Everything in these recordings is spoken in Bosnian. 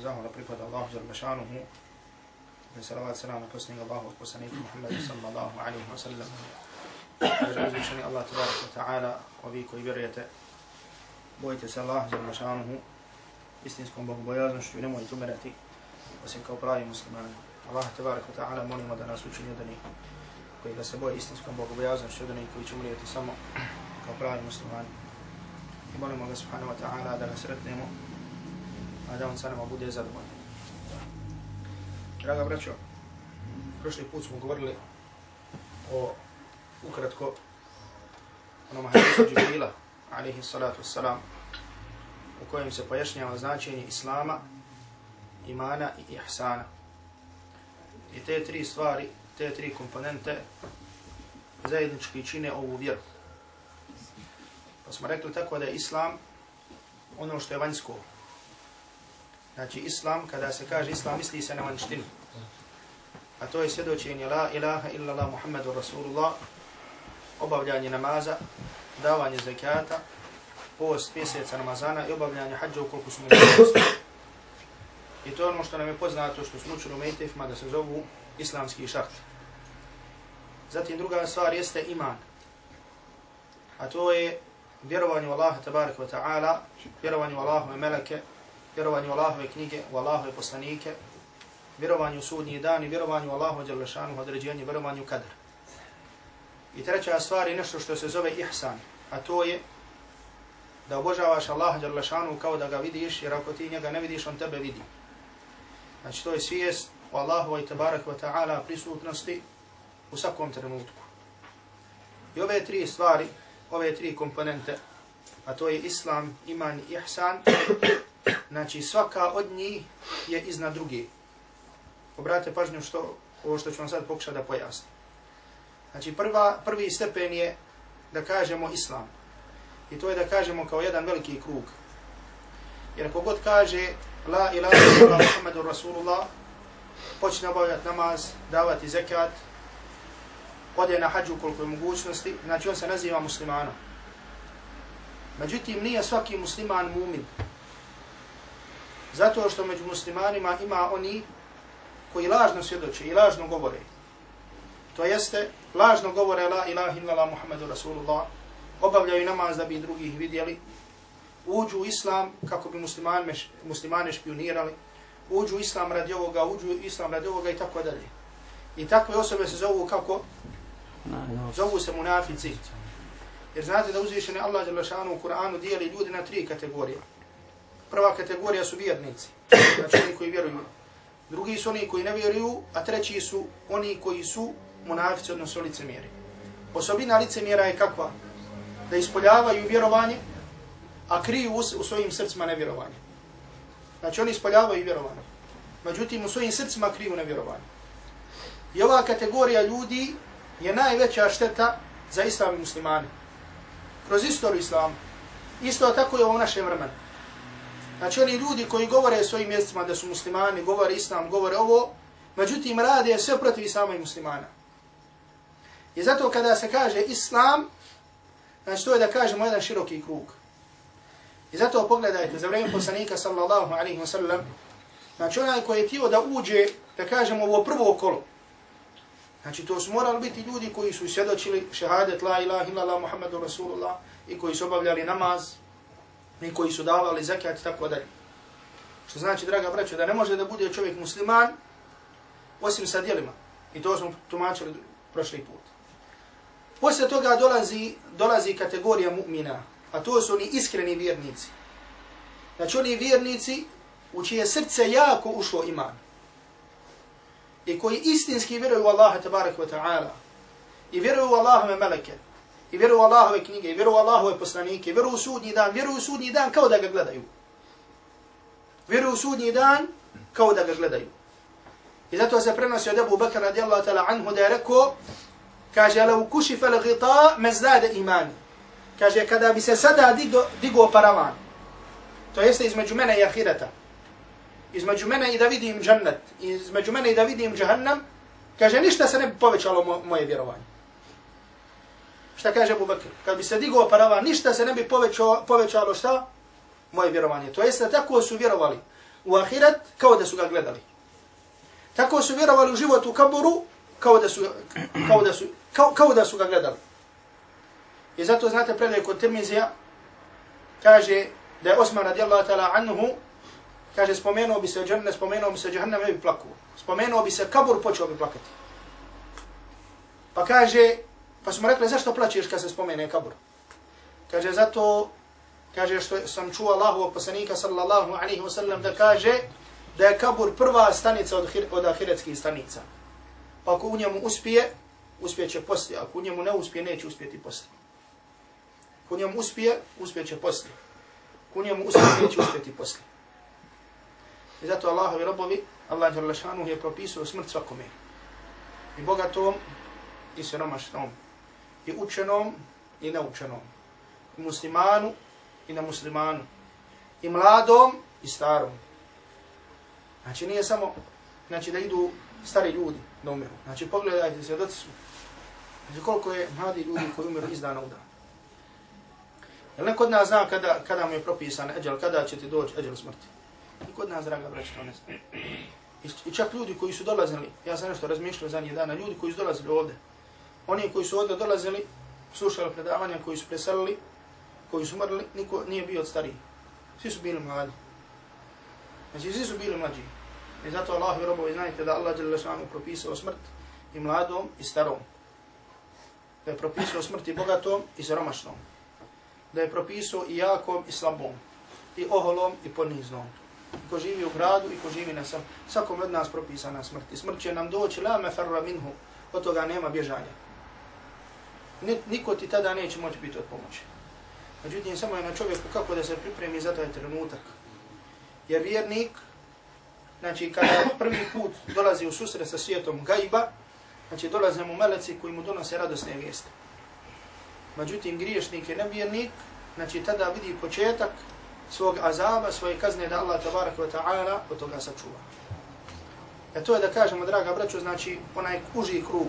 zahvala pripada Allahu za bašanuhu. Da salavat salam na posljednjeg Allahu od poslanika Muhammadu sallallahu alaihi wa sallam. Jer uzvišeni Allah tabarak wa ta'ala, ovi koji vjerujete, bojite se Allah za bašanuhu istinskom bogobojaznošću i nemojte umirati osim kao pravi muslimani. Allah tabarak wa ta'ala molimo da nas učini od onih koji ga se boje istinskom bogobojaznošću od onih koji će umrijeti samo kao pravi muslimani. I molimo ga subhanahu wa ta'ala da ga sretnemo, a da on sa nama bude zadovoljan. Draga braćo, prošli put smo govorili o ukratko onom hadisu Džibrila, alaihi salatu wassalam, u kojem se pojašnjava značenje Islama, imana i ihsana. I te tri stvari, te tri komponente zajednički čine ovu vjeru. Pa smo rekli tako da je Islam ono što je vanjsko. Znači Islam, kada se kaže Islam, misli se na vanštinu. A to je svjedočenje la ilaha illallah Muhammedu Rasulullah, obavljanje namaza, davanje zakata, post mjeseca Ramazana i obavljanje hađa ukoliko smo imali I to je ono što nam je poznato, što smo učili u Mejtefima, da se zovu islamski šart. Zatim druga stvar jeste iman. A to je vjerovanje u Allaha tabaraka wa ta'ala, vjerovanje u Allahove meleke, vjerovanju u Allahove knjige, u Allahove poslanike, vjerovanju u sudnji dan i vjerovanju u Allahove djelašanu, određenje, vjerovanju u kadr. I treća stvar je nešto što se zove ihsan, a to je da obožavaš Allaha djelašanu kao da ga vidiš, jer ako ti njega ne vidiš, on tebe vidi. Znači to je svijest Allahu Allahove tabarak wa ta'ala prisutnosti u svakom trenutku. I ove tri stvari, ove tri komponente, a to je islam, iman i ihsan, znači svaka od njih je iznad druge. Obratite pažnju što, ovo što ću vam sad pokušati da pojasnim. Znači prva, prvi stepen je da kažemo islam. I to je da kažemo kao jedan veliki krug. Jer kogod kaže la ilaha illa Muhammedur Rasulullah, počne obavljati namaz, davati zekat, ode na hađu koliko je mogućnosti, znači on se naziva muslimanom. Međutim, nije svaki musliman mumin. Zato što među muslimanima ima oni koji lažno svjedoče i lažno govore. To jeste, lažno govore la ilaha illallah Muhammedu Rasulullah, obavljaju namaz da bi drugih vidjeli, uđu u islam kako bi muslimane, muslimane špionirali, uđu u islam radi ovoga, uđu u islam radi ovoga i tako dalje. I takve osobe se zovu kako? Zovu se munafici. Jer znate da uzvišeni Allah Đelešanu u Kur'anu dijeli ljudi na tri kategorije. Prva kategorija su vjernici, znači oni koji vjeruju. Drugi su oni koji ne vjeruju, a treći su oni koji su munafici, odnosno licemjeri. Osobina licemjera je kakva? Da ispoljavaju vjerovanje, a kriju u, svojim srcima nevjerovanje. Znači oni ispoljavaju vjerovanje. Međutim, u svojim srcima kriju nevjerovanje. I ova kategorija ljudi je najveća šteta za islam i muslimani. Kroz istoriju islama. Isto tako je u našem vremenu. Znači oni ljudi koji govore svojim mjestima da su muslimani, govore islam, govore ovo, međutim rade sve protiv islama i muslimana. I zato kada se kaže islam, znači to je da kažemo jedan široki krug. I zato pogledajte, za vrijeme poslanika sallallahu alaihi wa sallam, znači onaj koji je tio da uđe, da kažemo, ovo prvo kolo, Znači to su morali biti ljudi koji su svjedočili šehadet la ilaha illallah muhammadu rasulullah i koji su obavljali namaz i koji su davali zakat i tako dalje. Što znači, draga braćo, da ne može da bude čovjek musliman osim sa djelima. I to smo tumačili prošli put. Poslije toga dolazi, dolazi kategorija mu'mina, a to su oni iskreni vjernici. Znači oni vjernici u čije srce jako ušlo iman i koji istinski vjeruju u Allaha tabarak wa ta'ala i vjeruju u Allahove meleke i vjeruju u Allahove knjige i vjeruju u Allahove poslanike, vjeruju u sudnji dan, vjeruju u sudnji dan kao da ga gledaju. Vjeruju u sudnji dan kao da ga gledaju. I zato se prenosi od Ebu Bakr radijallahu ta'ala anhu da je rekao, kaže, lau u kuši fel gita mezdade imani. Kaže, kada bi se sada digo, digo paravan, to jeste između mene i ahireta, između mene i da vidim džennet, između mene i da vidim džahannam, kaže, ništa se ne bi povećalo mo moje vjerovanje. Šta kaže Abu Bakr? Kad bi se digao parava, ništa se ne bi povećalo, povećalo šta? Moje vjerovanje. To jeste, tako su vjerovali. u ahiret kao da su ga gledali. Tako su vjerovali u život u kaburu kao da su, kao da su, kao, kao da su ga gledali. I zato znate predaj kod Tirmizija, kaže da je Osman radijallahu ta'ala anhu, kaže spomenuo bi se džanne, spomenuo bi se džahannam, ne bi plakuo. Spomenuo bi se kabur, počeo bi plakati. Pa kaže, pa smo rekli, zašto plaćeš kad se spomene kabur? Kaže, zato, kaže, što sam čuo Allahu poslanika sallallahu alaihi wasallam, da kaže da je kabur prva stanica od, od ahiretskih stanica. Pa ako u njemu uspije, uspije će poslije. Ako u njemu ne uspije, neće uspjeti poslije. Ako u njemu uspije, uspije će poslije. Ako u njemu uspije, neće uspjeti poslije. I zato Allahovi robovi, Allah je propisao smrt svakome. I bogatom, i siromašnom, i učenom, i neučenom, i muslimanu, i na muslimanu, i mladom, i starom. Znači nije samo znači, da idu stari ljudi da umiru. Znači pogledajte se, doci su. Znači koliko je mladi ljudi koji umiru iz dana u dan. Jel neko od nas zna kada, kada mu je propisan eđel, kada će ti doći eđel smrti? Kod od nas, draga braća, to ne zna. I čak ljudi koji su dolazili, ja sam nešto razmišljao za njih dana, ljudi koji su dolazili ovde, oni koji su ovde dolazili, slušali predavanja, koji su preselili, koji su mrli, niko nije bio od stariji. Svi su bili mladi. Znači, svi su bili mlađi. I zato Allah i robovi znajte da Allah Đelešanu šanu propisao smrt i mladom i starom. Da je propisao smrt i bogatom i zromašnom. Da je propisao i jakom i slabom. I oholom i poniznom. Ko živi u gradu i ko živi na sam. Svakom od nas propisana smrt. I smrt će nam doći la me farra minhu. Od toga nema bježanja. Niko ti tada neće moći biti od pomoći. Međutim, samo je na čovjeku kako da se pripremi za taj trenutak. Jer vjernik, znači kada prvi put dolazi u susret sa svijetom gajba, znači dolaze mu meleci koji mu donose radosne vijeste. Međutim, griješnik je nevjernik, znači tada vidi početak svog azaba, svoje kazne da Allah tabarak wa ta'ala od toga sačuva. E to je da kažemo, draga braćo, znači onaj uži krug.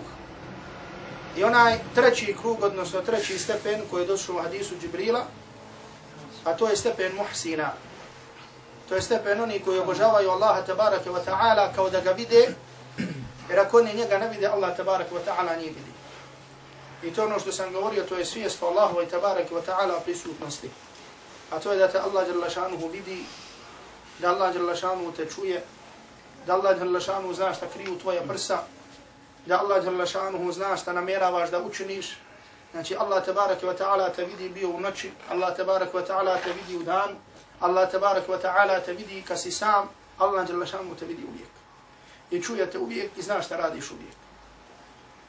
I onaj treći krug, odnosno treći stepen koji je došao u hadisu Džibrila, a to je stepen muhsina, to je stepen oni koji obožavaju Allaha tabaraka wa ta'ala kao da ga vide, jer ako oni njega ne vide, Allah tabaraka wa ta'ala nije vidi. I to ono što sam govorio, to je svijest Allahu i tabaraka wa ta'ala prisutnosti. A to je da te Allah Đerlašanuhu vidi, da Allah Đerlašanuhu te čuje, da Allah Đerlašanuhu zna šta kriju tvoja prsa, da Allah Đerlašanuhu zna šta namjeravaš da učiniš, Znači Allah tabaraka wa ta'ala te vidi bio u noći, Allah tabaraka wa ta'ala te vidi u dan, Allah tabarak wa ta'ala te vidi kad si sam, Allah Đerlašanuhu šanu te vidi uvijek. I čuje te uvijek i zna šta radiš uvijek.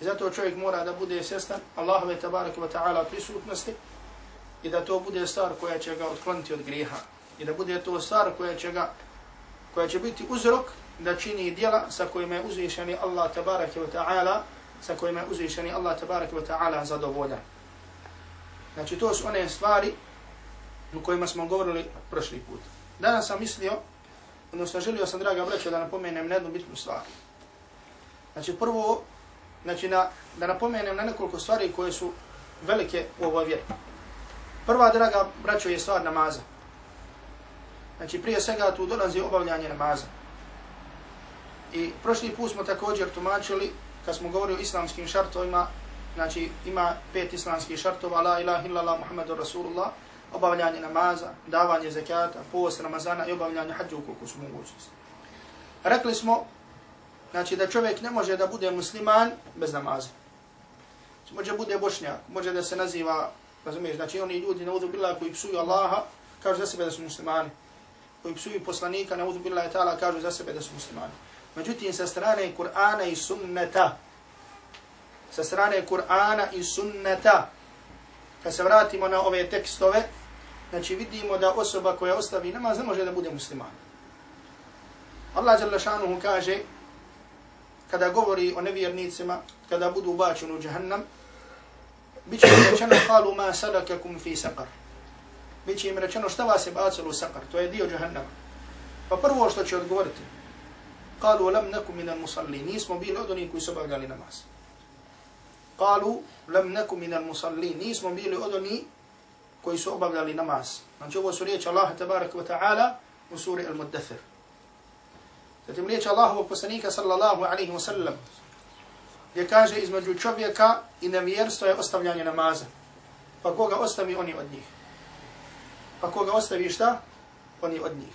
I zato čovjek mora da bude svjestan Allahove tabarak wa ta'ala prisutnosti i da to bude stvar koja će ga otkloniti od griha I da bude to stvar koja će ga koja će biti uzrok da čini djela sa kojima je uzvišeni Allah tabaraka wa ta'ala sa kojima je uzvišeni Allah tabaraka wa ta'ala zadovoljan. Znači to su one stvari o kojima smo govorili prošli put. Danas sam mislio, odnosno želio sam, draga braća, da napomenem na jednu bitnu stvar. Znači, prvo, znači, na, da napomenem na nekoliko stvari koje su velike u ovoj vjeri. Prva, draga braćo, je stvar namaza. Znači, prije svega tu dolazi obavljanje namaza. I prošli put smo također tumačili, kad smo govorili o islamskim šartovima, znači, ima pet islamskih šartova, la ilaha illallah, muhammadu rasulullah, obavljanje namaza, davanje zakata, post Ramazana i obavljanje hađa ukoliko su mogućnosti. Rekli smo znači, da čovjek ne može da bude musliman bez namaza. Znači, može bude bošnjak, može da se naziva, razumiješ, znači oni ljudi na udu bila koji psuju Allaha, kažu za sebe da su muslimani. Koji psuju poslanika na udu bila je ta'ala, kažu za sebe da su muslimani. Međutim, sa strane Kur'ana i sunneta, sa strane Kur'ana i sunneta, kad se vratimo na ove tekstove, znači vidimo da osoba koja ostavi namaz ne može da bude musliman. Allah Jalla šanuhu kaže, kada govori o nevjernicima, kada budu bačeni u jahannam, Biće im rečeno, kalu ma salakakum fi saqar. Biće im rečeno, šta vas je bacilo u saqar, to je dio džahannama. Pa prvo što će odgovoriti, kalu lam nakum minal musalli, nismo bili od onih koji su obavljali namaz. Kalu lam nakum minal musalli, nismo bili od onih koji su obavljali namaz. Znači ovo su riječi Allaha tabaraka wa ta'ala u suri Al-Muddathir. Zatim riječi Allahovog poslanika sallallahu alaihi wa sallam gdje kaže između čovjeka i nevjerstva je ostavljanje namaza. Pa koga ostavi oni od njih. Pa koga ostavi šta? Oni od njih.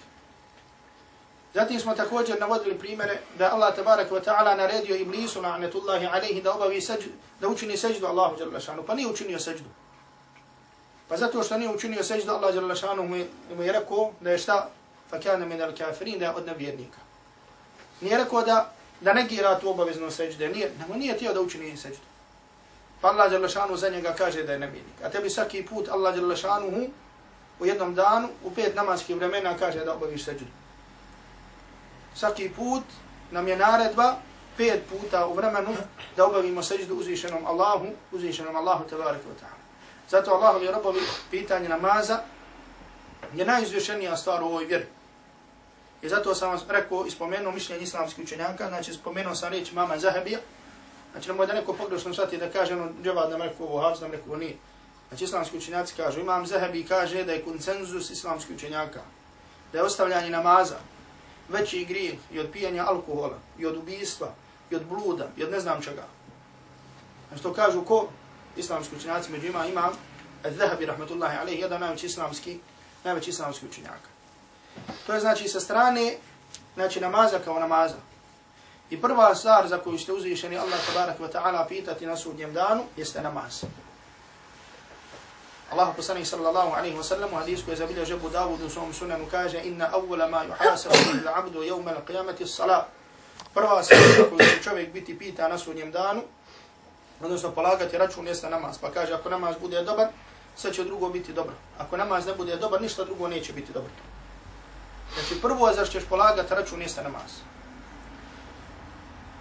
Zatim smo također navodili primere da Allah tabarak wa ta'ala naredio iblisu na'netullahi alaihi da obavi seđu, da učini seđdu Allahu jalla šanu. Pa nije učinio seđdu. Pa zato što nije učinio seđdu Allah jalla šanu mu, mu je rekao da je šta? Fa kana min al kafirin da je od nevjernika. Nije rekao da, da negira tu obaveznu seđu. Nije, nije tijelo da učini seđu. Pa Allah jalla za njega kaže da je nevjernik. A tebi svaki put Allah jalla u jednom danu u pet namaskih vremena kaže da obaviš seđu svaki put nam je naredba pet puta u vremenu da obavimo seždu uzvišenom Allahu, uzvišenom Allahu tabaraka wa ta'ala. Zato Allahu je robovi pitanje namaza je najizvješenija stvar u ovoj vjeri. I zato sam vam rekao i spomenuo mišljenje islamskih učenjaka, znači spomenuo sam reći mama Zahabija, znači nemoj da neko pogrešno shvati da kaže ono džavad nam rekao ovo, havz nam rekao nije. Znači islamski učenjaci kažu, imam Zahabi kaže da je konsenzus islamskih učenjaka, da je ostavljanje namaza, veći grijeh i od pijanja alkohola, i od ubijstva, i od bluda, i od ne znam čega. Znači to kažu ko? Islamski učenjaci među ima imam Al-Zahabi, rahmatullahi alaihi, jedan najveći islamski, najveći islamski učenjaka. To je znači sa strane, znači namaza kao namaza. I prva stvar za koju ste uzvišeni Allah tabarak wa ta'ala pitati na sudnjem danu jeste namaz. Allah poslanik sallallahu alaihi wa sallam u hadisku je zabilio žebu Davudu u svom sunanu kaže inna awwala ma yuhasabu ila abdu yawma al-qiyamati as-salat. Prva stvar koju će čovjek biti pita na sudnjem danu, odnosno polagati račun jeste namaz. Pa kaže ako namaz bude dobar, sve će drugo biti dobro. Ako namaz ne bude dobar, ništa drugo neće biti dobro. Znači prvo za što ćeš polagati račun jeste namaz.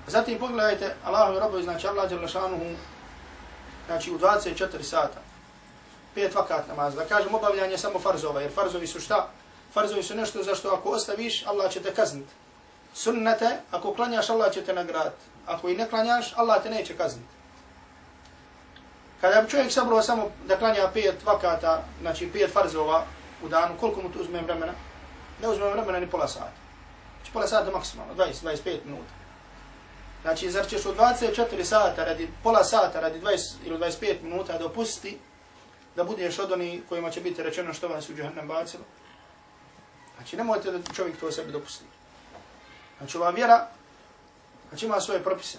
Zatim pogledajte Allahu robovi, znači Allah je znači u 24 sata pet vakat namaz. Da kažem obavljanje samo farzova, jer farzovi su šta? Farzovi su nešto za što ako ostaviš, Allah će te kazniti. Sunnete, ako klanjaš, Allah će te nagraditi. Ako i ne klanjaš, Allah te neće kazniti. Kada bi čovjek sabrao samo da klanja pet vakata, znači pet farzova u danu, koliko mu to uzme vremena? Ne uzme vremena ni pola sata. Znači pola sata maksimalno, 20-25 minuta. Znači, zar ćeš u 24 sata radi, pola sata radi 20 ili 25 minuta dopustiti da budeš od onih kojima će biti rečeno što vas u džahnem bacilo. Znači, nemojte da čovjek to sebi dopusti. Znači, ova vjera, znači ima svoje propise.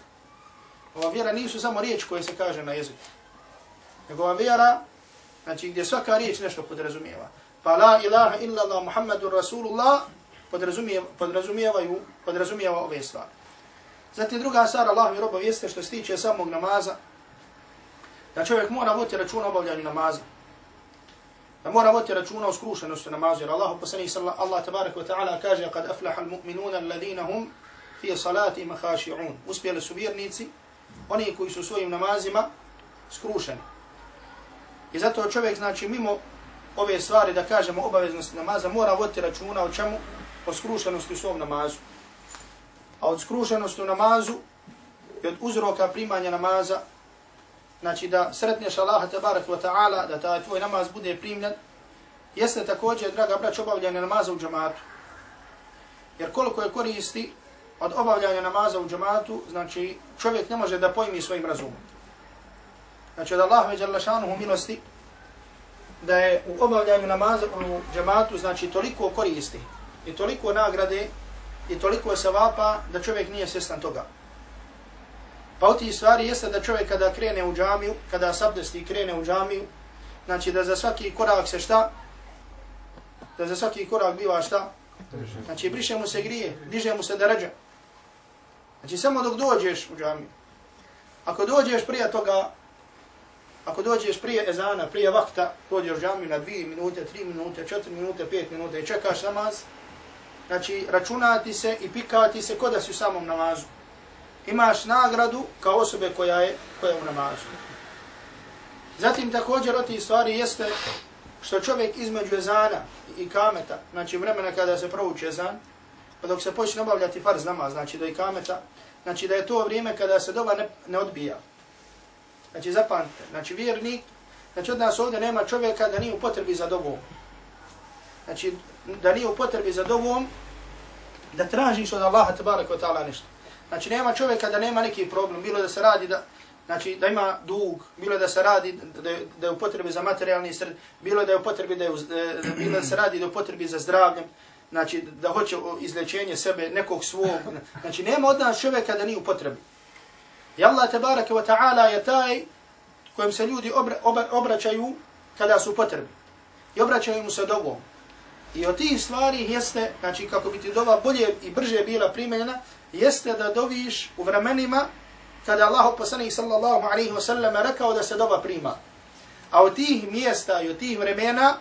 Ova vjera nisu samo riječ koje se kaže na jeziku. Nego ova vjera, znači gdje svaka riječ nešto podrazumijeva. Pa la ilaha illa Allah Muhammadur Rasulullah podrazumijevaju, podrazumijeva ove stvari. Zatim druga stvar, Allah mi roba vijeste što se tiče samog namaza, da čovjek mora voditi računa o obavljanju namaza. Da mora voditi računa o skrušenosti namaza. Jer Allah poslanih sallallahu Allah tabarak wa ta'ala kaže kad aflaha al-mu'minuna alladhina hum fi salati khashi'un. Uspjeli su vjernici, oni koji su svojim namazima skrušeni. I zato čovjek znači mimo ove stvari da kažemo obaveznosti namaza mora voditi računa o čemu? O skrušenosti u svom namazu. A od skrušenosti u namazu i od uzroka primanja namaza znači da sretneš Allaha tabarak wa ta'ala, da taj tvoj namaz bude primljen, jeste također, draga brać, obavljanje namaza u džamatu. Jer koliko je koristi od obavljanja namaza u džamatu, znači čovjek ne može da pojmi svojim razumom. Znači od Allaha međa šanuhu milosti, da je u obavljanju namaza u džamatu, znači toliko koristi i toliko nagrade i toliko sevapa da čovjek nije svjestan toga. Pa od tih stvari jeste da čovjek kada krene u džamiju, kada sabdesti krene u džamiju, znači da za svaki korak se šta? Da za svaki korak biva šta? Znači briše mu se grije, diže mu se da rađa. Znači samo dok dođeš u džamiju. Ako dođeš prije toga, ako dođeš prije ezana, prije vakta, dođeš u džamiju na 2 minute, 3 minute, 4 minute, 5 minute i čekaš namaz, znači računati se i pikati se kod da si u samom namazu imaš nagradu kao osobe koja je, koja je u namazu. Zatim također od tih stvari jeste što čovjek između ezana i kameta, znači vremena kada se prouči ezan, pa dok se počne obavljati farz namaz, znači do i kameta, znači da je to vrijeme kada se doba ne, ne odbija. Znači zapamte, znači vjernik, znači od nas ovdje nema čovjeka da nije u potrebi za dobom. Znači da nije u potrebi za dobom, da tražiš od Allaha tabaraka wa ta'ala nešto. Znači nema čovjeka da nema neki problem, bilo da se radi da znači da ima dug, bilo da se radi da, da je u potrebi za materijalni sred, bilo da je u potrebi da, je, eh, da bilo da se radi da je u potrebi za zdravljem, znači da hoće izlečenje sebe, nekog svog, znači nema od nas čovjeka da nije u potrebi. I Allah tabaraka wa ta'ala je taj kojem se ljudi obra, obra, obraćaju kada su potrebi. I obraćaju mu se dovom. I od tih stvari jeste, znači kako bi ti dova bolje i brže bila primjena, jeste da doviš u vremenima kada Allah poslanih sallallahu alaihi wa sallam rekao da se dova prima. A od tih mjesta i od tih vremena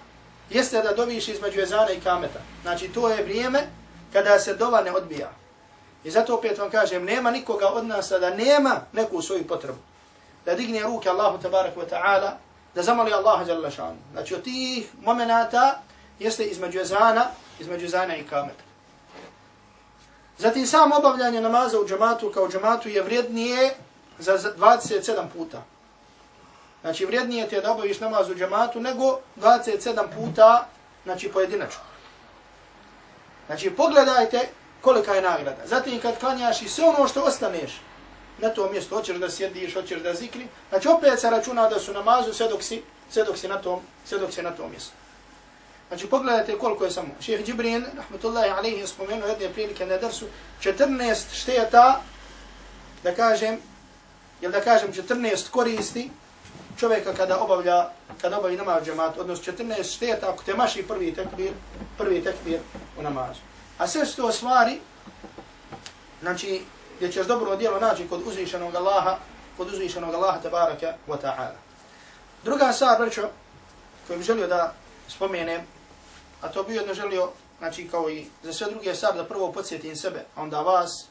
jeste da doviš između ezana i kameta. Znači to je vrijeme kada se dova ne odbija. I zato opet vam kažem, nema nikoga od nas da nema neku svoju potrebu. Da digne ruke Allahu tabarak wa ta'ala, da zamoli Allaha jalla šanu. Znači od tih momenata jeste između ezana, između ezana i kameta. Zatim sam obavljanje namaza u džamatu kao džamatu je vrijednije za 27 puta. Znači vrijednije ti je da obaviš namaz u džamatu nego 27 puta znači pojedinačno. Znači pogledajte kolika je nagrada. Zatim kad klanjaš i sve ono što ostaneš na tom mjestu, hoćeš da sjediš, hoćeš da zikri, znači opet se računa da su namazu sve dok si, sve dok si, na, tom, sve dok si na tom mjestu. Znači pogledajte koliko je samo. Šeheh Džibrin, rahmatullahi alaihi, je spomenuo jedne prilike na drsu, 14 šteta, da kažem, jel da kažem 14 koristi čovjeka kada obavlja, kada obavi namaz džemat, odnosno 14 šteta ako te maši prvi tekbir, prvi tekbir u namazu. A sve su to stvari, znači, gdje ćeš dobro djelo naći kod uzvišenog Allaha, kod uzvišenog Allaha tabaraka wa ta'ala. Druga stvar, braćo, koju bih želio da spomenem, a to bi jedno želio, znači kao i za sve druge stvar, da prvo podsjetim sebe, a onda vas,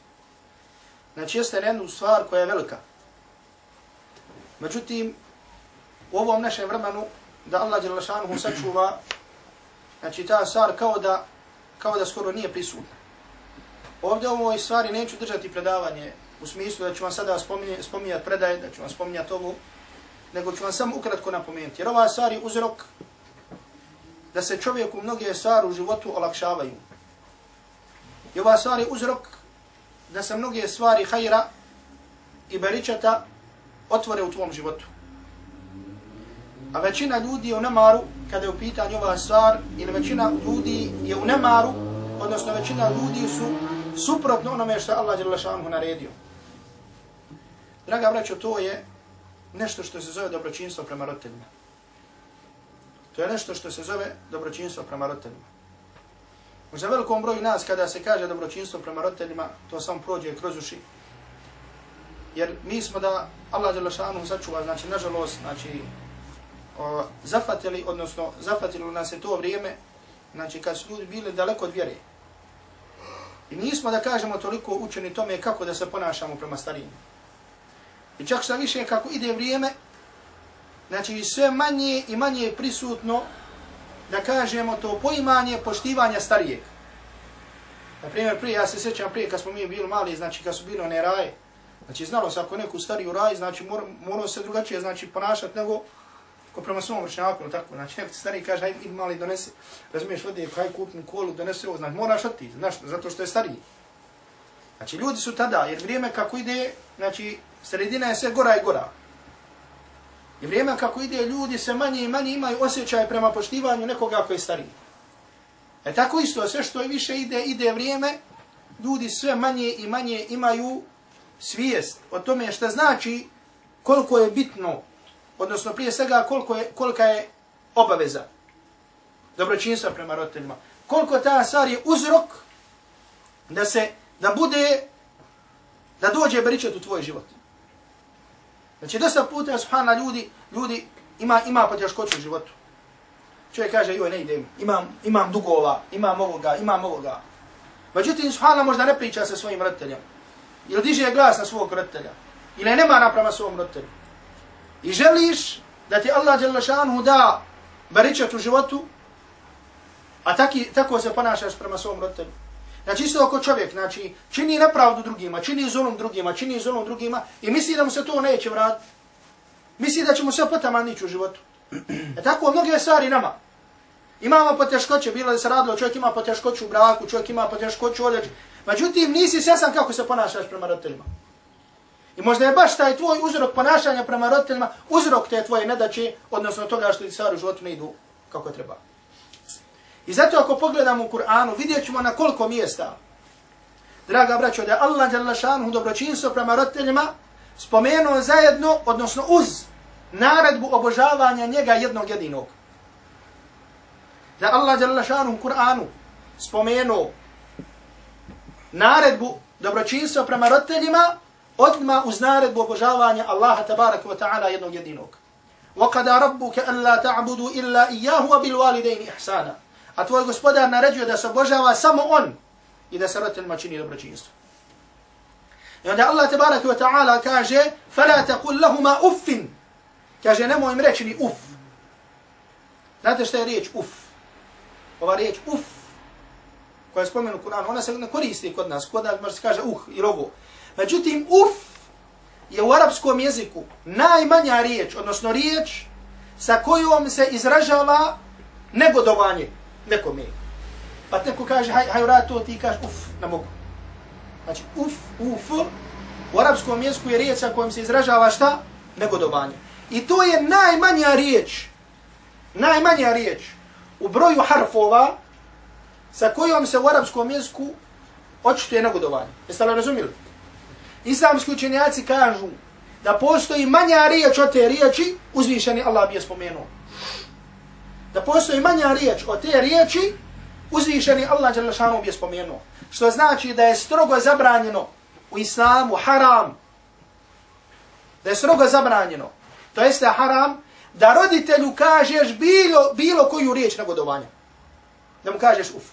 znači jeste jednu stvar koja je velika. Međutim, u ovom našem vremenu, da Allah Đelešanuhu sačuva, znači ta stvar kao da, kao da skoro nije prisutna. Ovdje u ovoj stvari neću držati predavanje u smislu da ću vam sada spominjati spominjat predaje, da ću vam spominjati ovu, nego ću vam samo ukratko napomenuti. Jer ova stvar je uzrok da se čovjeku mnoge stvari u životu olakšavaju. I ova stvar je uzrok da se mnoge stvari hajra i beričata otvore u tvom životu. A većina ljudi je u namaru kada je u pitanju ova stvar, jer većina ljudi je u nemaru, odnosno većina ljudi su suprotno onome što je Allah Đelešanhu naredio. Draga braćo, to je nešto što se zove dobročinstvo prema roditeljima. To je nešto što se zove dobročinstvo prema roditeljima. Možda velikom broju nas, kada se kaže dobročinstvo prema roditeljima, to samo prođe kroz uši. Jer mi smo da Allah Đelešanhu sačuva, znači, nažalost, znači, o, zafatili, odnosno, zafatilo nas je to vrijeme, znači, kad su ljudi bili daleko od vjere. I nismo da kažemo toliko učeni tome kako da se ponašamo prema starijim. I čak šta više kako ide vrijeme, znači sve manje i manje je prisutno da kažemo to poimanje poštivanja starijeg. Na primjer, prije, ja se sjećam prije kad smo mi bili mali, znači kad su bili one raje, znači znalo se ako neku stariju raj, znači moramo mora se drugačije znači, ponašati nego ko prema svom vršnjaku, tako, znači neko ti stari kaže, aj idi mali donesi, razumiješ vode, kaj kupni kolu, donesi ovo, znači moraš otići, znaš, zato što je stariji. Znači ljudi su tada, jer vrijeme kako ide, znači sredina je sve gora i gora. I vrijeme kako ide, ljudi se manje i manje imaju osjećaj prema poštivanju nekoga koji je stariji. E tako isto, sve što je više ide, ide vrijeme, ljudi sve manje i manje imaju svijest o tome što znači koliko je bitno odnosno prije svega koliko je, kolika je obaveza dobročinstva prema roditeljima. Koliko ta stvar je uzrok da se, da bude, da dođe beričet u tvoj život. Znači, dosta puta, subhana, ljudi, ljudi ima, ima poteškoću u životu. Čovjek kaže, joj, ne idem, imam, imam dugova, imam ovoga, imam ovoga. Međutim, subhana, možda ne priča sa svojim roditeljem. Ili diže glas na svog roditelja. Ili nema naprama svom roditelju i želiš da ti Allah Đelešanhu da baričat u životu, a taki, tako se ponašaš prema svom roditelju. Znači isto ako čovjek znači, čini nepravdu drugima, čini zulum drugima, čini zulum drugima i misli da mu se to neće vratiti. Misli da će mu sve potama nići u životu. E tako mnoge stvari nama. Imamo poteškoće, bilo da se radilo, čovjek ima poteškoću u braku, čovjek ima poteškoću u određu. Međutim, nisi svjesan kako se ponašaš prema roditeljima. I možda je baš taj tvoj uzrok ponašanja prema roditeljima, uzrok te tvoje nedaće, odnosno toga što ti stvari u životu ne idu kako treba. I zato ako pogledamo u Kur'anu, vidjet ćemo na koliko mjesta, draga braćo, da je Allah Đalašanu dobročinstvo prema roditeljima spomenuo zajedno, odnosno uz naredbu obožavanja njega jednog jedinog. Da Allah Đalašanu u Kur'anu spomenuo naredbu dobročinstva prema roditeljima, odma uz naredbu obožavanja Allaha tabaraka wa ta'ala jednog jedinog. وَقَدَا رَبُّكَ أَلَّا تَعْبُدُوا إِلَّا إِيَّهُ وَبِالْوَالِدَيْنِ إِحْسَانًا A tvoj gospodar naređuje da se obožava samo on i da se roditeljima čini dobročinstvo. I onda Allah tabaraka wa ta'ala kaže فَلَا تَقُلْ لَهُمَا أُفٍ Kaže nemoj im reći ni uf. Znate što je riječ uf? Ova riječ uf koja je spomenu Kur'an, ona se ne koristi kod nas, kod nas se kaže uh i ovo. Međutim, uf je u arapskom jeziku najmanja riječ, odnosno riječ sa kojom se izražava negodovanje nekome. Pa neko kaže, haj, haj rad to, ti kaže, uf, ne mogu. Znači, uf, uf, u arapskom jeziku je riječ sa kojom se izražava šta? Negodovanje. I to je najmanja riječ, najmanja riječ u broju harfova sa kojom se u arapskom jeziku očituje negodovanje. Jeste li razumili? Islamski učenjaci kažu da postoji manja riječ od te riječi, uzvišeni Allah bi je spomenuo. Da postoji manja riječ od te riječi, uzvišeni Allah Đalešanu bi je spomenuo. Što znači da je strogo zabranjeno u islamu, haram, da je strogo zabranjeno, to jeste haram, da roditelju kažeš bilo, bilo koju riječ nagodovanja. Da mu kažeš uf.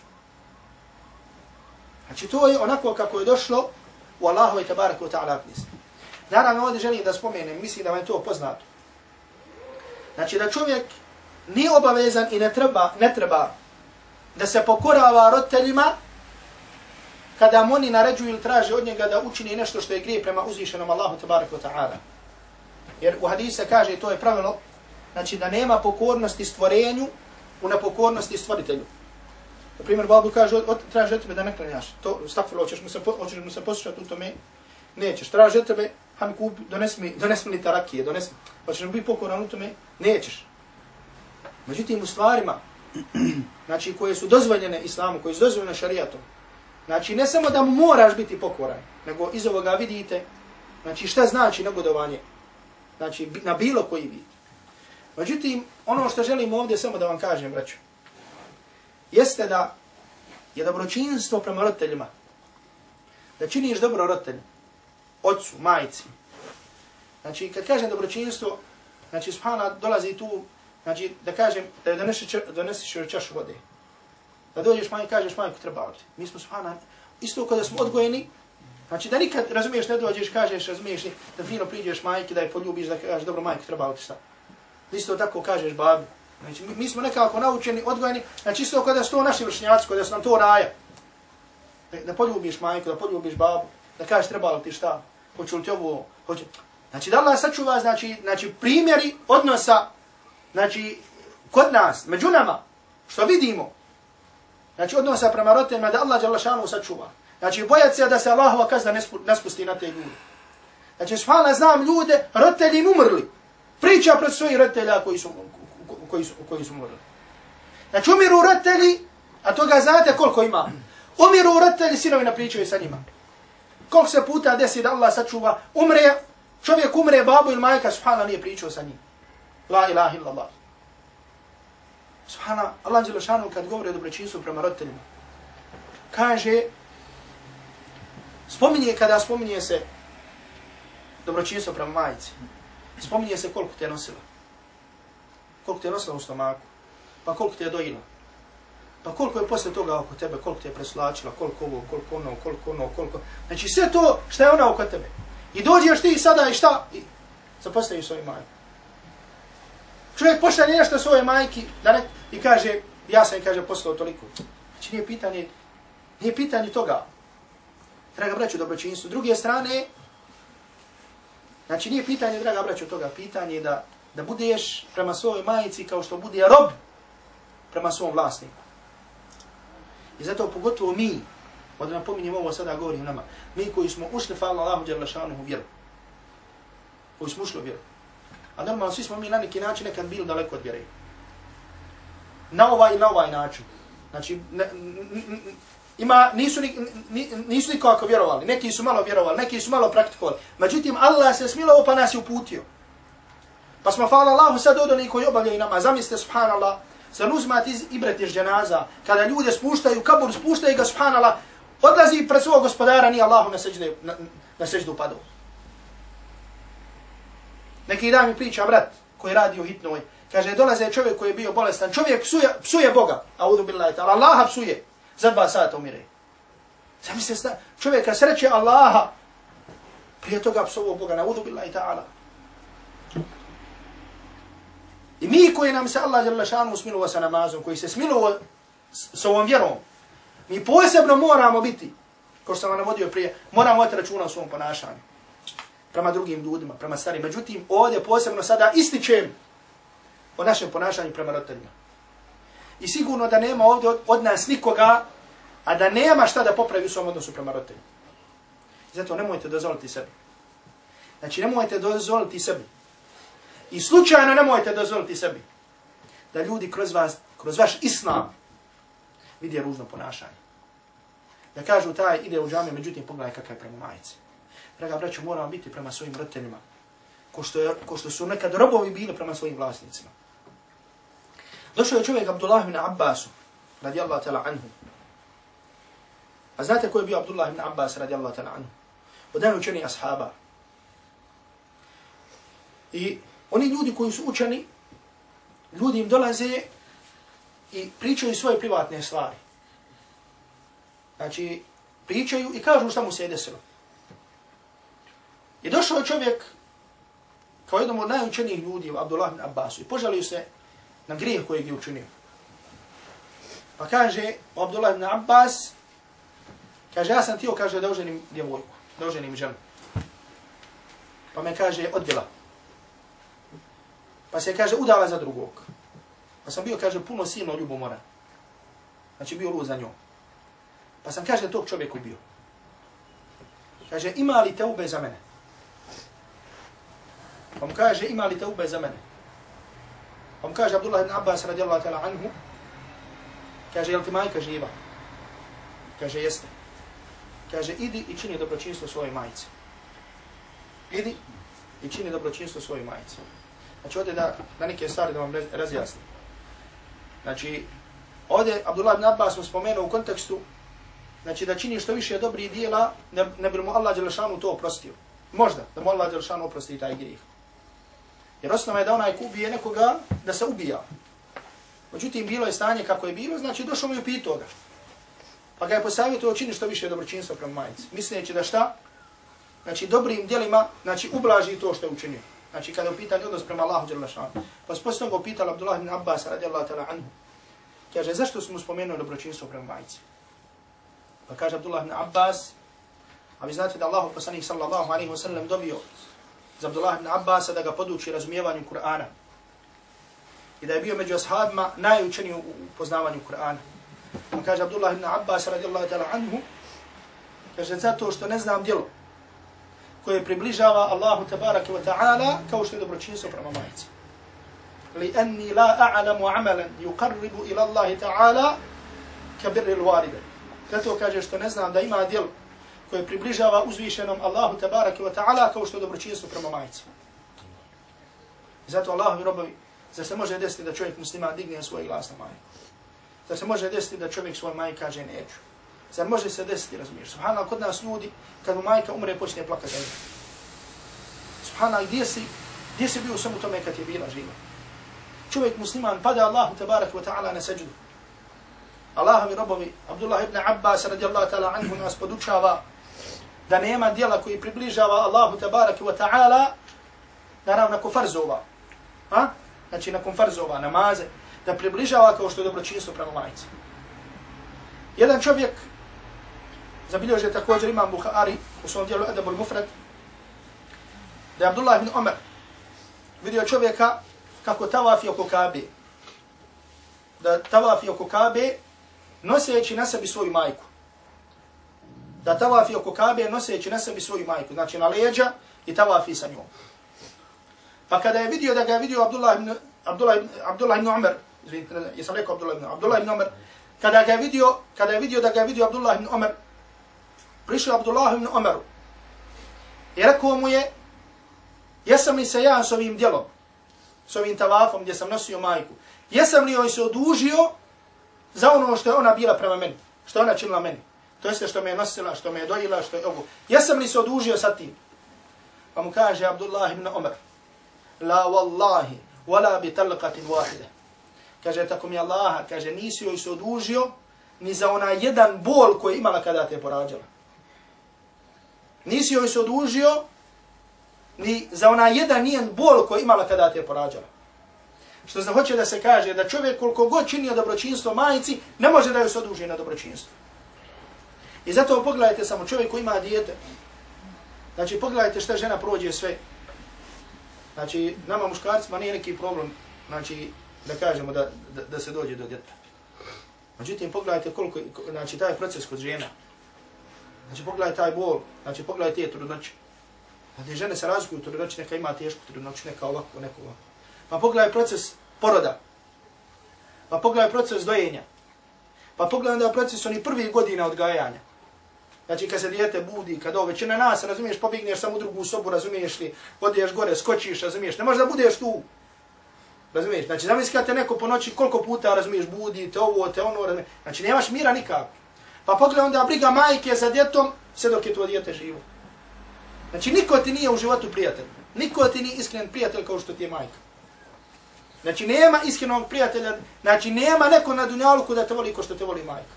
Znači to je onako kako je došlo u Allahu i tabaraku ta'ala knjizi. Naravno ovdje želim da spomenem, mislim da vam je to poznato. Znači da čovjek nije obavezan i ne treba, ne treba da se pokorava roditeljima kada mu oni naređuju ili traže od njega da učini nešto što je grije prema uzvišenom Allahu tabaraku ta'ala. Jer u hadise kaže, to je pravilo, znači da nema pokornosti stvorenju u nepokornosti stvoritelju. Na primjer, babu kaže, od, traži od tebe da ne klanjaš. To, stakfilo, hoćeš mu se, hoćeš mu se poslušati u tome? Nećeš. Traži od tebe, ha mi kupi, dones mi, dones mi li tarakije, dones mi. Hoćeš mu biti pokoran u tome? Nećeš. Međutim, u stvarima, znači, koje su dozvoljene islamu, koje su dozvoljene šarijatom, znači, ne samo da mu moraš biti pokoran, nego iz ovoga vidite, znači, šta znači nagodovanje, znači, na bilo koji vid. Međutim, ono što želim ovdje samo da vam kažem, braću, jeste da je dobročinstvo prema roditeljima. Da činiš dobro roditelju, ocu, majici. Znači, kad kažem dobročinstvo, znači, subhana, dolazi tu, znači, da kažem, da donesiš, donesiš čašu vode. Da dođeš majke, kažeš majku treba ovdje. Mi smo, subhana, isto kada smo odgojeni, znači, da nikad, razumiješ, ne dođeš, kažeš, razumiješ, da fino priđeš majke, da je poljubiš, da kažeš, dobro, majku treba ovdje, šta. Isto tako kažeš babi, Znači, mi, smo nekako naučeni, odgojeni, znači isto kada su to naši vršnjaci, kada su nam to raja. Da, e, da poljubiš majku, da poljubiš babu, da kažeš trebalo ti šta, hoću li ti ovo, hoću. Znači, da Allah sačuva, znači, znači primjeri odnosa, znači, kod nas, među nama, što vidimo, znači odnosa prema roditeljima, da Allah Đalašanu sačuva. Znači, bojat se da se Allahova kazna ne spusti na te ljude. Znači, svala znam ljude, roditelji im umrli. Priča pred svojih roditelja koji su koji su, koji su umrli. Znači umiru roditelji, a toga znate koliko ima. Umiru roditelji, sinovi napričaju sa njima. Koliko se puta desi da Allah sačuva, umre, čovjek umre, babu ili majka, subhana, nije pričao sa njim. La ilaha illallah. Subhana, Allah Đelešanu kad govori o dobročinstvu prema roditeljima, kaže, spominje kada spominje se dobročinstvo prema majici, spominje se koliko te nosila koliko te je nosila u stomaku, pa koliko te je dojila, pa koliko je posle toga oko tebe, koliko te je preslačila, koliko ovo, koliko ono, koliko ono, koliko... Znači sve to što je ona oko tebe. I dođeš ti sada i šta? I zapostaviš svoju majku. Čovjek pošta nešto svoje majki da ne, i kaže, ja sam i kaže poslao toliko. Znači nije pitanje, nije pitanje toga. Draga braću, dobročinstvo. S druge strane, znači nije pitanje, draga braću, toga. Pitanje da da budeš prema svojoj majici kao što bude rob prema svom vlasniku. I zato pogotovo mi, od napominjem ovo sada govorim nama, mi koji smo ušli, fa Allahu djela u vjeru. Koji smo ušli u vjeru. A normalno svi smo mi na neki način nekad bili daleko od vjere. Na ovaj i na ovaj način. Znači, ne, ima, nisu, ni, nisu nikako vjerovali. Neki su malo vjerovali, neki su malo praktikovali. Međutim, Allah se smilovo pa nas je uputio. Pa smo, hvala Allahu, sad od onih koji obavljaju nama. Zamislite, subhanallah, za uzmati iz ibret dženaza, kada ljude spuštaju, kabur spuštaju ga, subhanallah, odlazi pred svog gospodara, ni Allahu na seđde, na, na seždu padao. Neki dan mi priča brat koji radi u hitnoj. Kaže, dolaze čovjek koji je bio bolestan. Čovjek psuje, psuje Boga. A udu billahi ta'ala. Allaha psuje. Za dva sata umire. Zamislite, čovjeka sreće Allaha. Prije toga psovo Boga. Na udu billahi ta'ala. I mi koji nam se Allah jalla šanu smiluva sa namazom, koji se smiluva sa ovom vjerom, mi posebno moramo biti, kao što sam vam navodio prije, moramo oti računa u svom ponašanju prema drugim ljudima, prema starim. Međutim, ovdje posebno sada ističem o našem ponašanju prema roditeljima. I sigurno da nema ovdje od, od nas nikoga, a da nema šta da popravi u svom odnosu prema roditeljima. Zato nemojte dozvoliti sebi. Znači, nemojte dozvoliti sebi. I slučajno nemojte dozvoliti sebi da ljudi kroz, vas, kroz vaš islam vidje ružno ponašanje. Da kažu taj ide u džamiju, međutim pogledaj kakav je prema majici. Draga braćo, moramo biti prema svojim roditeljima, ko što, je, ko što su nekad robovi bili prema svojim vlasnicima. Došao je čovjek Abdullah ibn Abbasu, radijallahu ta'la anhu. A znate ko je bio Abdullah ibn Abbas, radijallahu ta'la anhu? Od najučeni ashaba. I oni ljudi koji su učeni, ljudi im dolaze i pričaju svoje privatne stvari. Znači, pričaju i kažu šta mu se je desilo. I došao čovjek kao jednom od najučenijih ljudi u Abdullah ibn Abbasu i požalio se na grijeh koji je učinio. Pa kaže u Abdullah ibn Abbas, kaže ja sam tio, kaže da oženim djevojku, da oženim ženu. Pa me kaže odbila. Pa se kaže udala za drugog. Pa sam bio, kaže, puno silno ljubomora. Znači bio lud za njom. Pa sam, kaže, tog čovjeku ubio. Kaže, ima li te ube za mene? Pa mu kaže, ima li te ube za mene? Pa mu kaže, Abdullah ibn Abbas radijallahu ta'ala anhu, kaže, jel ti majka živa? Kaže, jeste. Kaže, idi i čini dobročinstvo svojoj majici. Idi i čini dobročinstvo svojoj majici. Znači, ovdje da, da neke stvari da vam razjasnim. Znači, ovdje Abdullah ibn Abbas mu spomenuo u kontekstu, znači da čini što više dobrih dijela, ne, ne bi mu Allah Đelešanu to oprostio. Možda, da mu Allah Đelešanu oprosti taj grijeh. Jer osnova je da onaj ko ubije nekoga, da se ubija. Međutim, bilo je stanje kako je bilo, znači došao mu je pitao ga. Pa ga je posavjetio čini što više dobročinstva prema majici. Misleći da šta? Znači, dobrim dijelima, znači, ublaži to što je učinio. Znači, kada je upitan odnos prema Allahu Đerlašanu. Pa sposto ga upitala Abdullah ibn Abbas, radijallahu ta'la anhu. Kaže, zašto smo spomenuli dobročinstvo prema majici? Pa kaže Abdullah ibn Abbas, a vi znate da Allah poslanih sallallahu alaihi wa sallam dobio za Abdullah ibn Abbas da ga poduči razumijevanju Kur'ana. I da je bio među ashabima najučeniji u poznavanju Kur'ana. Pa kaže Abdullah ibn Abbas radijallahu ta'ala anhu, kaže zato što ne znam djelo koje približava Allahu tabaraka wa ta'ala kao što je dobročinstvo prema majici. Li anni la a'lamu amalan yuqarribu ila Allah ta'ala ka birri l-waride. Zato kaže što ne znam da ima djelo koje približava uzvišenom Allahu tabaraka wa ta'ala kao što je dobročinstvo prema majici. Zato Allahu robovi, zar se može desiti da čovjek muslima digne svoj glas na majku? Zar se može desiti da čovjek svoj majku kaže neću? Zar može se desiti, razumiješ? Subhanallah, kod nas ljudi, kad mu majka umre, počne plakati za Subhanallah, gdje si, gdje si bio u svemu tome kad je bila živa? Čovjek musliman pada Allahu tabarak wa ta'ala na seđu. Allahovi robovi, Abdullah ibn Abbas radijallahu ta'ala anhu nas podučava da nema dijela koji približava Allahu tabarak wa ta'ala naravno nakon farzova. Ha? Znači nakon farzova, namaze, da približava kao što je dobročinstvo prema majici. Jedan čovjek zabilježio također imam Bukhari u svom dijelu Adabul Mufrad, da je Abdullah ibn Umar vidio čovjeka kako tavafi oko Kabe. da tavafi oko Kabe noseći na sebi svoju majku. Da tavafi oko Kabe noseći na sebi svoju majku. Znači na leđa i tavafi sa njom. Pa kada je vidio da ga je vidio Abdullah ibn, Abdullah, Abdullah ibn Umar, izvinite, jesam rekao Abdullah ibn, Abdullah ibn Umar, kada ga je vidio, kada je vidio da ga je vidio Abdullah ibn Umar, prišao Abdullah ibn Omeru i rekao mu je, jesam li se ja s ovim djelom, s ovim tavafom gdje sam nosio majku, jesam li joj se odužio za ono što je ona bila prema meni, što ona činila meni, to jeste što me je nosila, što me je dojila, što je ovo, jesam li se odužio sa tim? Pa mu kaže Abdullah ibn Omer, la wallahi, wala bi talqatin wahide. Kaže, tako mi Allaha, kaže, nisi joj se odužio ni za ona jedan bol koji imala kada te porađala. Nisi joj se odužio ni za ona jedan nijen bol koji imala kada te porađala. Što se hoće da se kaže da čovjek koliko god činio dobročinstvo majici, ne može da joj se oduži na dobročinstvo. I zato pogledajte samo čovjek koji ima dijete. Znači pogledajte šta žena prođe sve. Znači nama muškarcima nije neki problem. Znači da kažemo da, da, da se dođe do djeta. Međutim, pogledajte koliko, znači taj proces kod žena. Znači pogledaj taj bol, znači pogledaj te trudnoće. Znači žene se razlikuju trudnoće, neka ima tešku trudnoću, neka ovako, neka ovako. Pa pogledaj proces poroda. Pa pogledaj proces dojenja. Pa pogledaj da proces onih prvi godina odgajanja. Znači kad se dijete budi, kad ovo većina nas, razumiješ, pobigneš samo u drugu sobu, razumiješ li, odiješ gore, skočiš, razumiješ, ne možeš da budeš tu. Razumiješ? Znači, zamisli kad te neko po noći koliko puta, razumiješ, budi, te ovo, te ono, razumiješ. Znači, nemaš mira nikako. Pa pogledaj onda briga majke za djetom, sve dok je tvoje djete živo. Znači, niko ti nije u životu prijatelj. Niko ti nije iskren prijatelj kao što ti je majka. Znači, nema iskrenog prijatelja, znači, nema neko na dunjaluku da te voli kao što te voli majka.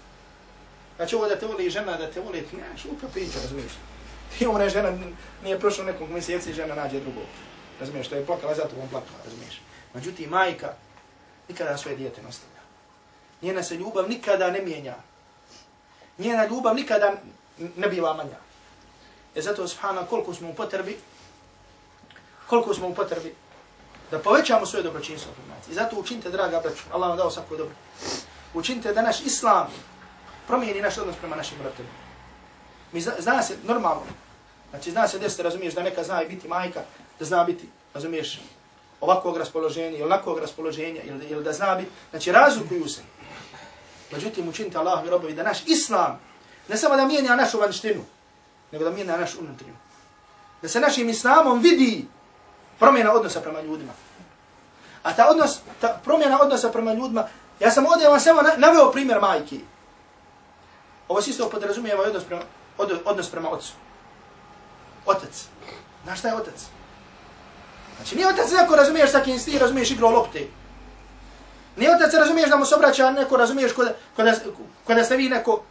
Znači, ovo da te voli žena, da te voli, ne, šupa priča, razumiješ. Ti umre žena, nije prošlo nekog mjeseci, žena nađe drugog. Razumiješ, što je plakala, zato on plakala, razumiješ. Međutim, majka nikada svoje dijete ne ostavlja. Njena se ljubav nikada ne mijenja. Njena ljubav nikada ne biva manja. E zato, subhana, koliko smo u potrebi, koliko smo u potrebi da povećamo svoje dobročinstvo. I zato učinite, draga braću, Allah vam dao svako dobro. Učinite da naš islam promijeni naš odnos prema našim roditeljima. Mi zna, zna se normalno, znači zna se desite, razumiješ, da neka zna biti majka, da zna biti, razumiješ, ovakvog raspoloženja ili onakvog raspoloženja ili, ili da zna biti, znači razlikuju se. Međutim, učinite Allah i robovi da naš islam ne samo da mijenja našu vanštinu, nego da mijenja našu unutrinu. Da se našim islamom vidi promjena odnosa prema ljudima. A ta odnos, ta promjena odnosa prema ljudima, ja sam ovdje vam samo naveo primjer majke. Ovo se isto podrazumijeva odnos prema, od, odnos prema otcu. Otac. Znaš šta je otac? Znači nije otac neko razumiješ sa kim ti razumiješ igro lopte. Nije otac razumiješ da mu se obraća neko razumiješ kada kod, kod ste vi neko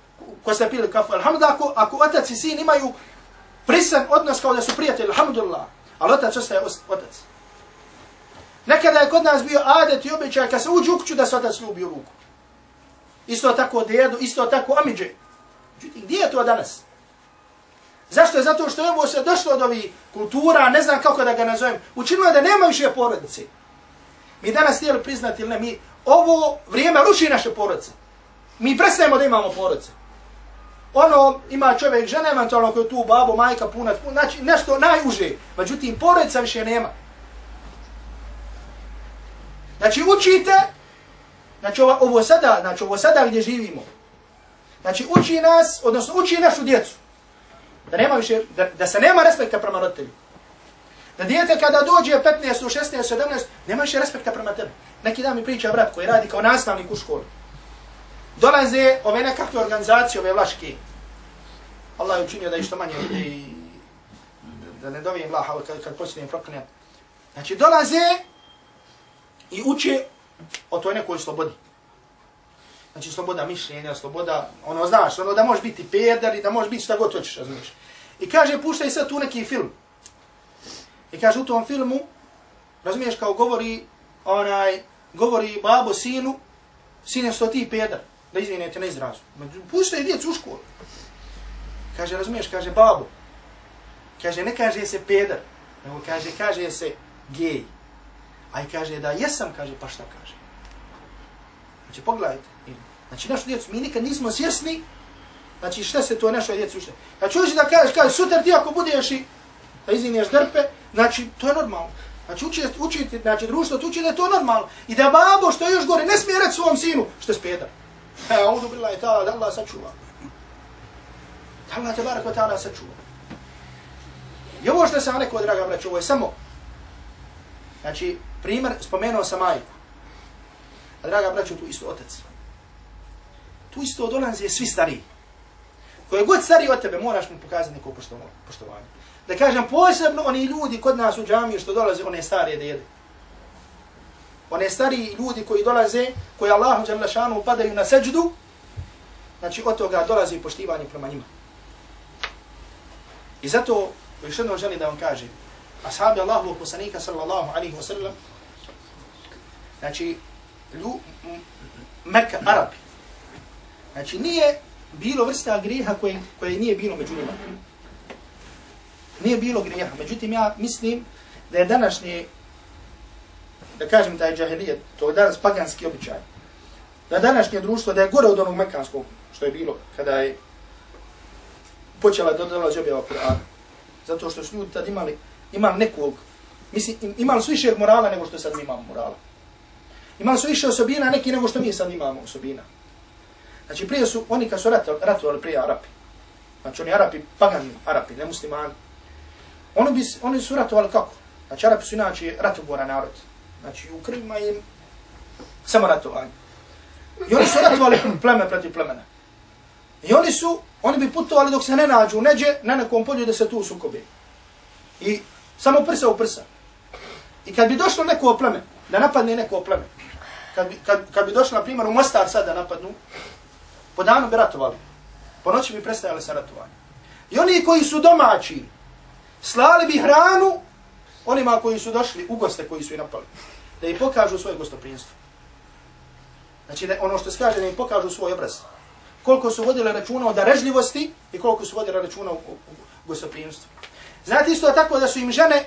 ko ste pili kafu. Alhamdulillah ako, ako otac i sin imaju prisan odnos kao da su prijatelji. Alhamdulillah. Ali otac ostaje otac. Nekada je kod nas bio adet i običaj kad se uđu u kuću da se otac ljubi u ruku. Isto tako dedu, isto tako amidže. Međutim, gdje je to danas? Zašto je? Zato što je ovo se došlo od ovih kultura, ne znam kako da ga nazovem, učinilo da nema više porodice. Mi danas htjeli priznati ili ne, mi ovo vrijeme ruši naše porodice. Mi prestajemo da imamo porodice. Ono ima čovjek, žena eventualno koju tu, babo, majka, punac, punac, znači nešto najuže. Međutim, porodica više nema. Znači učite, znači ovo, ovo sada, znači ovo sada gdje živimo. Znači uči nas, odnosno uči našu djecu. Da, nema više, da, da se nema respekta prema roditelju. Da dijete kada dođe 15, 16, 17, nema više respekta prema tebi. Neki dan mi priča brat koji radi kao nastavnik u školi. Dolaze ove nekakve organizacije, ove vlaške. Allah je učinio da je što manje i da ne dovijem vlaha kad, kad posljednijem proklinjem. Znači dolaze i uče o toj nekoj slobodi. Znači sloboda mišljenja, sloboda, ono znaš, ono da možeš biti peder i da možeš biti šta god hoćeš, razumiješ. I kaže, puštaj sad tu neki film. I kaže, u tom filmu, razumiješ, kao govori, onaj, govori babo sinu, sine što ti peder, da izvinete na izrazu. Puštaj djecu u školu. Kaže, razumiješ, kaže, babo, kaže, ne kaže se peder, nego kaže, kaže se gej. A i kaže da jesam, kaže, pa šta kaže. Znači, pogledajte. Znači, našu djecu, mi nikad nismo svjesni, znači, šta se to našoj djecu ušte. Znači, uđi da kažeš, kaže, sutra ti ako budeš i da izvinješ drpe, znači, to je normalno. Znači, učiti, učiti, znači, društvo uči da je to normalno. I da babo, što je još gore, ne smije reći svom sinu, što je speda. E, ovdje bila je ta, da Allah sačuva. Da Allah te barak wa ta'ala sačuva. I ovo što sam rekao, draga braća, ovo je samo, znači, primjer, spomenuo sam majku. A draga braća, tu isto otac. Tu isto dolaze svi stariji. Koje god stariji od tebe, moraš mu pokazati neko poštovanje. Da kažem, posebno oni ljudi kod nas u džamiju što dolaze, one starije dede. One stariji ljudi koji dolaze, koji Allahu Đalešanu upadaju na seđdu, znači od toga dolazi poštivanje prema njima. I zato, još jednom želim da vam kažem, ashabi Allahu poslanika sallallahu alaihi wa sallam, znači, lju, Mekka, Arabi, znači nije bilo vrsta griha koje, koje nije bilo među njima. Nije bilo grijeha. Međutim, ja mislim da je današnji, da kažem taj džahilijet, to je danas paganski običaj, da današnje društvo, da je gore od onog mekanskog, što je bilo kada je počela da dolazi objava Kur'ana. Zato što su ljudi tad imali, imali nekog, mislim, imali su više morala nego što sad mi imamo morala. Imali su više osobina neki nego što mi sad imamo osobina. Znači prije su, oni kad su ratovali prije Arapi, znači oni Arapi, pagani Arapi, ne muslimani, oni, bi, oni su ratovali kako? Znači Arapi su inače ratobora narod. Znači u krvima im samo ratovanje. I oni su ratovali pleme protiv plemena. I oni su, oni bi putovali dok se ne nađu neđe na nekom polju da se tu sukobi. I samo prsa u prsa. I kad bi došlo neko pleme, da napadne neko pleme, kad bi, kad, kad bi došlo, na primjer, u Mostar sad da napadnu, po danu bi ratovali. Po noći bi prestajali sa ratovanjem. I oni koji su domaći, slali bi hranu onima koji su došli u goste koji su i napali. Da im pokažu svoje gostoprinstvo. Znači, da ono što se kaže, da im pokažu svoj obraz. Koliko su vodile računa o darežljivosti i koliko su vodile računa o, gostoprinstvu. Znate isto tako da su im žene,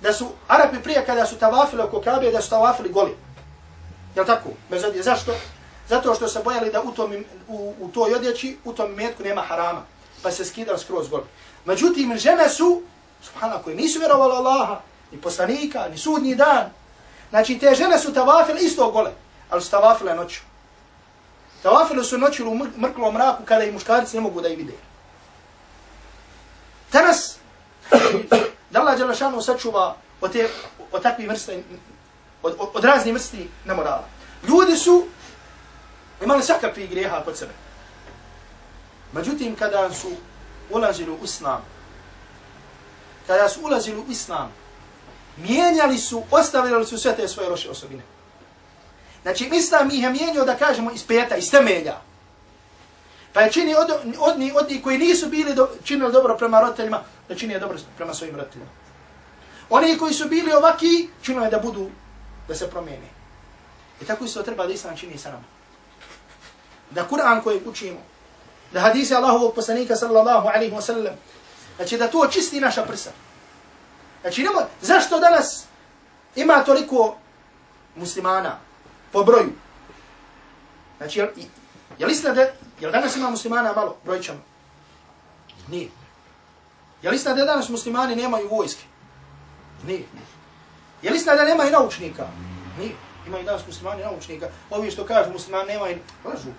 da su Arapi prije kada su tavafili oko Kabe, da su tavafili goli. Jel tako? Bez odje. Zašto? Zato što se bojali da u, tom, u, u toj odjeći, u tom metku nema harama. Pa se skidao skroz gol. Međutim, žene su, subhana, koje nisu vjerovali Allaha, ni poslanika, ni sudnji dan. Znači, te žene su tavafile isto gole, ali su tavafile noću. Tavafile su noću u mrklom mraku kada i muškarci ne mogu da ih vide. Danas, da Allah Đelešanu sačuva od, te, od takvih vrste, od, od, od raznih vrsti nemorala. Ljudi su imali svakakvi grijeha pod sebe. Međutim, kada su ulazili u islam, kada su ulazili u islam, mijenjali su, ostavljali su sve te svoje loše osobine. Znači, islam ih je mijenio, da kažemo, iz peta, iz temelja. Pa je čini od, od, od, od koji nisu bili do, činili dobro prema roditeljima, da čini je dobro prema svojim roditeljima. Oni koji su bili ovaki, činili je da budu, da se promijene. I tako isto treba da islam čini sa nama. Da Kur'an koji učimo, da hadisi Allahovog poslanika sallallahu alaihi wa sallam, znači da to čisti naša prsa. Znači nemoj, zašto danas ima toliko muslimana po broju? Znači, jel, jel istina da, jel danas ima muslimana malo brojčano? Nije. Jel istina da danas muslimani nemaju vojske? Nije. Jel istina da nemaju naučnika? Nije. Imaju danas muslimani naučnika. Ovi što kažu muslimani nemaju, lažu.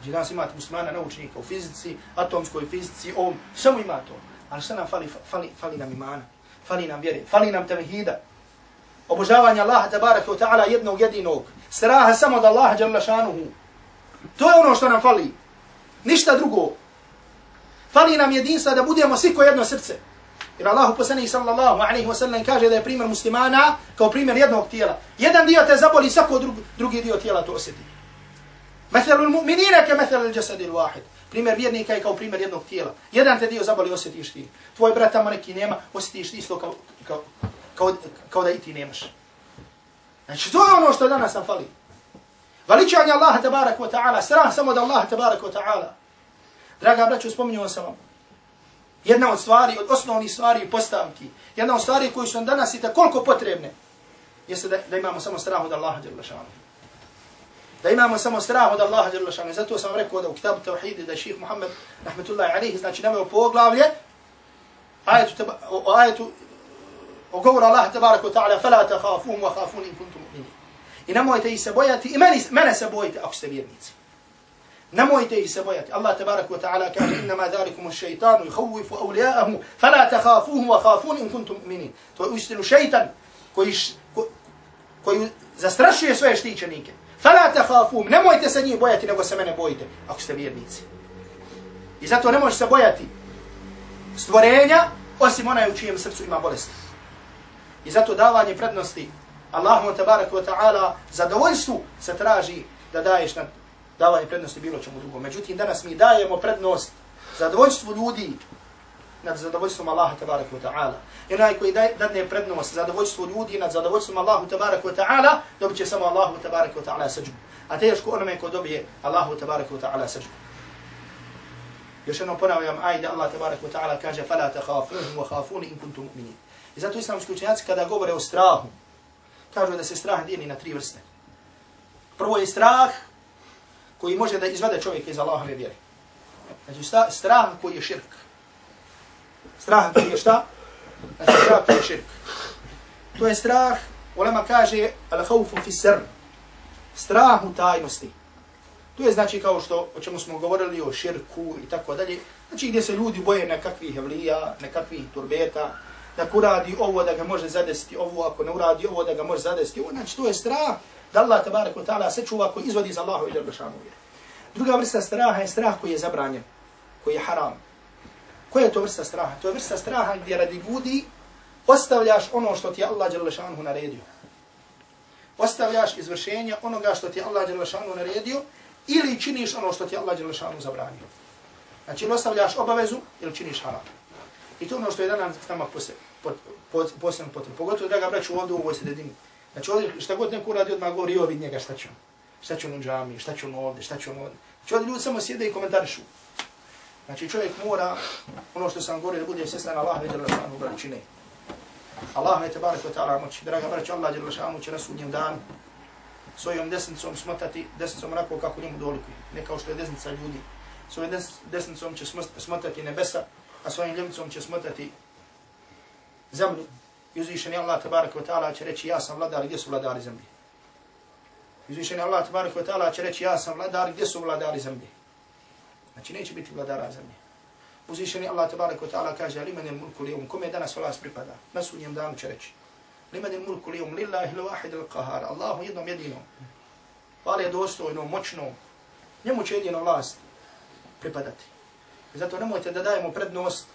Znači danas imate muslimana naučnika u fizici, atomskoj fizici, ovom, samo ima to. Ali šta nam fali, fali, fali nam imana, fali nam vjere, fali nam tevhida. obožavanja Allaha tabaraka wa ta'ala jednog jedinog. Straha samo od Allaha jalla šanuhu. To je ono što nam fali. Ništa drugo. Fali nam jedinstva da budemo svi ko jedno srce. Jer Allahu poslanih sallallahu alaihi wa sallam kaže da je primjer muslimana kao primjer jednog tijela. Jedan dio te zaboli, svako drugi, drugi dio tijela to osjeti. Methalu mu'minina ka methal al-jasad al-wahid. Primjer vjernika je kao primjer jednog tijela. Jedan te dio zaboli, osjetiš ti. Tvoj brat tamo neki nema, osjetiš ti isto kao, kao, kao, kao da i ti nemaš. Znači, to je ono što danas nam fali. Valičanje Allaha tabarak wa ta'ala, strah samo da Allaha tabarak wa ta'ala. Draga braću, spominjuo sam vam. Jedna od stvari, od osnovnih stvari i postavki, jedna od stvari koji su nam danas i koliko potrebne, jeste da, da imamo samo strah od Allaha djela šanu. Da imamo samo strah od Allaha dželle šanu. Zato sam rekao da u kitabu Tauhid da šejh Muhammed rahmetullahi alejhi znači naveo poglavlje ajetu o ajetu o govoru Allah tebaraka ve taala fala takhafuhum wa khafuni in kuntum mu'minin. I nemojte se bojati i meni, mene se bojite ako ste vjernici. Nemojte ih se bojati. Allah tebaraka ve taala kaže zalikum ash-shaytanu yukhawifu awliya'ahu fala takhafuhum wa khafuni in kuntum mu'minin. To je uistinu šejtan koji koji zastrašuje svoje štićenike. Fala takhafum, nemojte se njih bojati, nego se mene bojite, ako ste vjernici. I zato ne možeš se bojati stvorenja, osim onaj u čijem srcu ima bolest. I zato davanje prednosti Allahu tabaraka wa ta'ala zadovoljstvu se traži da daješ na davanje prednosti bilo čemu drugom. Međutim, danas mi dajemo prednost zadovoljstvu ljudi nad zadovoljstvom Allaha tabaraka wa ta'ala. I onaj koji dadne prednost zadovoljstvu ljudi nad zadovoljstvom Allahu tabaraka wa ta'ala, dobit će samo Allahu tabaraka wa ta'ala sađu. A teško onome ko dobije Allahu tabaraka wa ta'ala sađu. Još jednom ponavljam, ajde Allah tabaraka wa ta'ala kaže فَلَا تَخَافُونَ وَخَافُونِ إِن كُنْتُمْ مُؤْمِنِينَ I zato islamski učenjaci kada govore o strahu, kažu da se strah dijeli na tri vrste. Prvo je strah koji može da izvade čovjeka iz Allahove vjere. Znači strah koji je širk. Strah prije je šta? Znači, strah prije je širk. To je strah, ulema kaže, al khawfu fi sr. Strah u tajnosti. To je znači kao što, o čemu smo govorili o širku i tako dalje. Znači gdje se ljudi boje nekakvih evlija, nekakvih turbeta, da ako uradi ovo da ga može zadesiti ovo, ako ne uradi ovo da ga može zadesiti ovo. Znači to je strah da Allah tabarak wa ta'ala se čuva koji izvodi za Allahu i Đerbašanu vjeru. Druga vrsta straha je strah koji je zabranjen, koji je haram. Koja je to vrsta straha? To je vrsta straha gdje radi ljudi ostavljaš ono što ti Allah Đerbašanu naredio. Ostavljaš izvršenje onoga što ti Allah Đerbašanu naredio ili činiš ono što ti Allah Đerbašanu zabranio. Znači ili ostavljaš obavezu ili činiš haram. I to ono što je danas nama posebno potrebno. Pogotovo, da ga braću, ovdje u ovoj sredini. Znači ovdje šta god neko radi odmah govori, ovo njega šta će on. Šta će on u džami, šta će on ovdje, šta će on ovdje. Znači ovdje ljudi samo sjede i komentarišu. Znači čovjek mora, ono što sam govorio, da bude svjestan Allah već Allah u braćine. Allah te wa ta'ala moći. Draga braća, Allah je šanu će na sudnjem dan svojom desnicom smotati, desnicom onako kako njemu dolikuje. Ne kao što je desnica ljudi. Svojom desnicom će smotati nebesa, a svojim ljevicom će smotati zemlju. I uzvišeni Allah tabarak wa ta'ala će reći ja sam vladar, gdje su vladari zemlje? Uzvišeni Allah tabarak wa ta'ala će reći ja sam vladar, gdje su vladari zemlje? Znači neće biti vladara zemlje. Uzvišeni Allah tabarak wa ta'ala kaže liman je mulku lijum, kome danas vlast pripada? Na sunjem danu će reći. Limen je mulku lijum, lillahi il wahid qahar, Allahu jednom jedinom. Hvala je dostojno, moćno. Njemu će jedino vlast pripadati. I zato nemojte da dajemo prednost,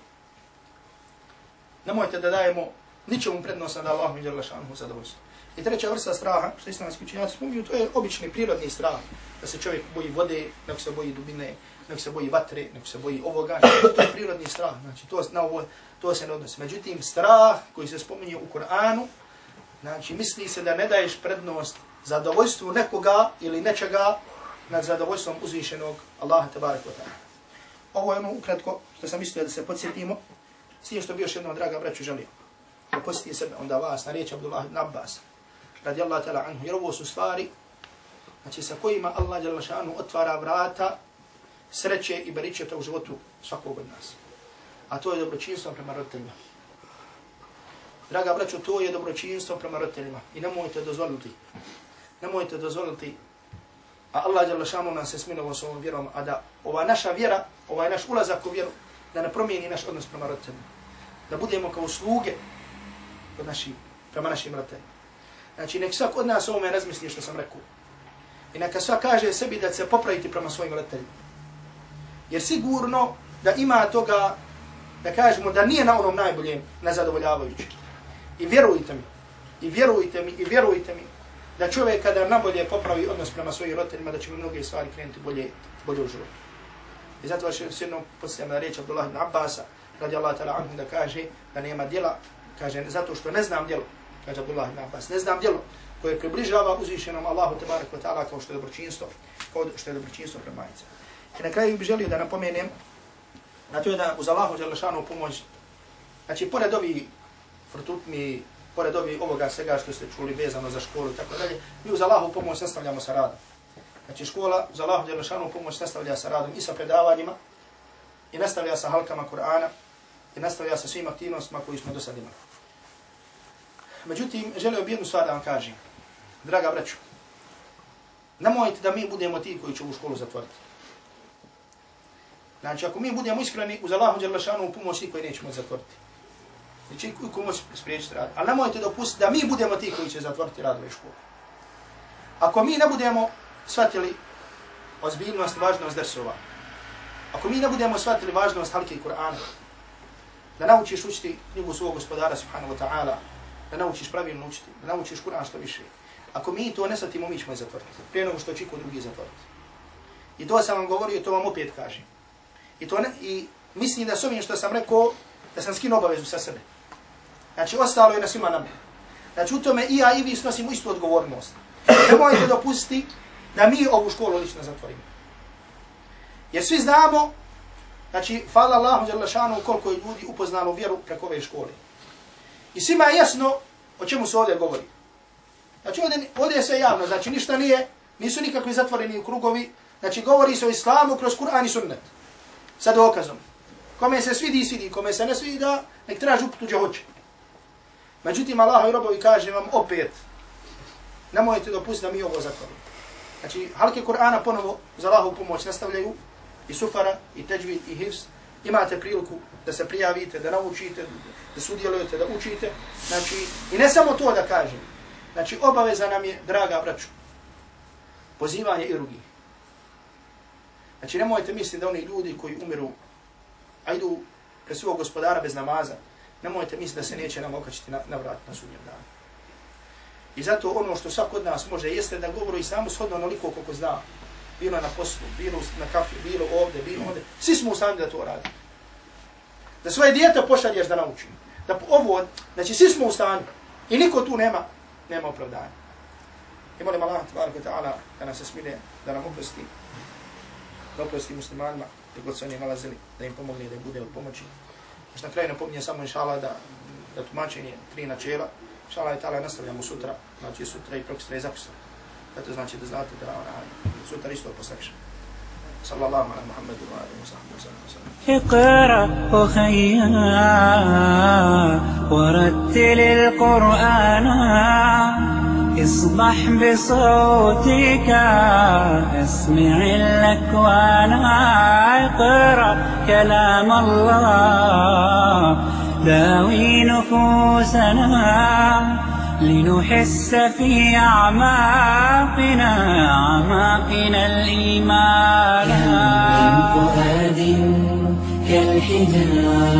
nemojte da dajemo ničemu prednost da Allah mi žele zadovoljstvo. I treća vrsta straha, što islamski učenjaci spominju, to je obični prirodni strah, da se čovjek boji vode, nek se boji dubine, nego se boji vatre, nego se boji ovoga, to je prirodni strah, znači to, na ovo, to se ne odnosi. Međutim, strah koji se spominje u Koranu, znači misli se da ne daješ prednost zadovoljstvu nekoga ili nečega nad zadovoljstvom uzvišenog Allaha tabarak wa ta'ala. Ovo je ono ukratko što sam mislio da se podsjetimo. Sije što bi još jednom, draga braću, želio. Da posjeti sebe onda vas na riječ Abdullah ibn Abbas. Radi Allah anhu. Jer ovo su stvari znači, sa kojima Allah jala otvara vrata sreće i beričeta u životu svakog od nas. A to je dobročinstvo prema roditeljima. Draga braću, to je dobročinstvo prema roditeljima. I nemojte dozvoliti. Nemojte dozvoliti a Allah je šanu nas se smilovo s ovom vjerom, a da ova naša vjera, ovaj naš ulazak u vjeru, da ne promijeni naš odnos prema roditeljima. Da budemo kao sluge od naši, prema našim roditeljima. Znači, nek svak od nas ovome razmisli što sam rekao. I neka svak kaže sebi da se popraviti prema svojim roditeljima. Jer sigurno da ima toga, da kažemo da nije na onom najboljem, nezadovoljavajući. I vjerujte mi, i vjerujte mi, i vjerujte mi, da čovjek kada nabolje popravi odnos prema svojim roditeljima, da će mu mnoge stvari krenuti bolje, bolje u životu. I zato vaše sjedno posljedno na riječ Abdullah ibn Abbasa, radi Allah ta'ala anhu da kaže da nema djela, kaže zato što ne znam djelo, kaže Abdullah ibn Abbas, ne znam djelo koje približava uzvišenom Allahu tabarak wa ta'ala kao što je dobročinstvo, kao što je dobročinstvo prema majicama. I na kraju bih želio da napomenem, na to je da uz Allahu želešanu pomoć, znači pored ovi frtutni, pored ovi, ovoga svega što ste čuli vezano za školu i tako dalje, mi uz Allahu pomoć nastavljamo sa radom. Znači škola za Allahu Đelešanu pomoć nastavlja sa radom i sa predavanjima i nastavlja sa halkama Kur'ana i nastavlja sa svim aktivnostima koji smo do sad imali. Međutim, želeo bi jednu stvar da vam kažem. Draga braću, nemojte da mi budemo ti koji će ovu školu zatvoriti. Znači, ako mi budemo iskreni uz Allahu Đelešanu pomoć, ti koji nećemo zatvoriti. Znači, ko može spriječiti rad. Ali nemojte dopustiti da mi budemo ti koji će zatvoriti radove škole. Ako mi ne budemo shvatili ozbiljnost, važnost drsova, ako mi ne budemo shvatili važnost halke Kur'ana, da naučiš učiti knjigu svog gospodara, subhanahu wa ta'ala, da naučiš pravilno učiti, da naučiš Kur'an što više. Ako mi to ne shvatimo, mi ćemo je zatvoriti. Prije nego što će drugi zatvoriti. I to sam vam govorio, to vam opet kažem. I, to ne, i mislim da s ovim što sam rekao, da sam skinuo obavezu sa sebe. Znači, ostalo je na svima nama. Znači, u tome i ja i vi snosimo istu odgovornost. Nemojte dopustiti da mi ovu školu lično zatvorimo. Jer svi znamo, znači, hvala Allahu Đalešanu koliko je ljudi upoznalo vjeru preko ove škole. I svima je jasno o čemu se ovdje govori. Znači, ovdje, ovdje je sve javno, znači, ništa nije, nisu nikakvi zatvoreni krugovi, znači, govori se o islamu kroz Kur'an i sunnet. Sa dokazom. Kome se svidi, svidi, kome se ne svida, nek traži uputu gdje hoće. Međutim, Allah i robovi kaže vam opet, nemojte dopustiti da mi ovo zatvorimo. Znači, halke Kur'ana ponovo za Allahovu pomoć nastavljaju, i sufara, i teđvid, i hivs. Imate priliku da se prijavite, da naučite, da sudjelujete, da učite. Znači, i ne samo to da kažem. Znači, obaveza nam je, draga braću, pozivanje i drugih. Znači, nemojte misliti da oni ljudi koji umiru, a idu pre svog gospodara bez namaza, nemojte misliti da se neće nam okačiti na, na vrat na sudnjem danu. I zato ono što svak od nas može jeste da govori samo shodno onoliko koliko zna. Bilo na poslu, bilo na kafi, bilo ovde, bilo ovde. Svi smo u stanju da to radi. Da svoje dijete pošalješ da nauči. Da ovo, znači svi smo u stanju. I niko tu nema, nema opravdanja. I molim Allah, tbaraka ta'ala, da nas se da nam oprosti, da oprosti muslimanima, gdje god se oni nalazili, da im pomogne, da im bude od pomoći. Još na kraju napominje samo inšala da, da tumačenje tri načela, inšala je tala nastavljamo sutra, znači sutra i prokistra je zapisano. Zato znači da znate da ona sutra isto postakša. صلى الله على محمد وآله وصحبه وسلم اقرأ أخيا ورتل القرآن اصبح بصوتك اسمع الأكوان أقرأ كلام الله. داوي نفوسنا لنحس في أعماقنا أعماقنا الإيمان. من فؤاد كالحجاب.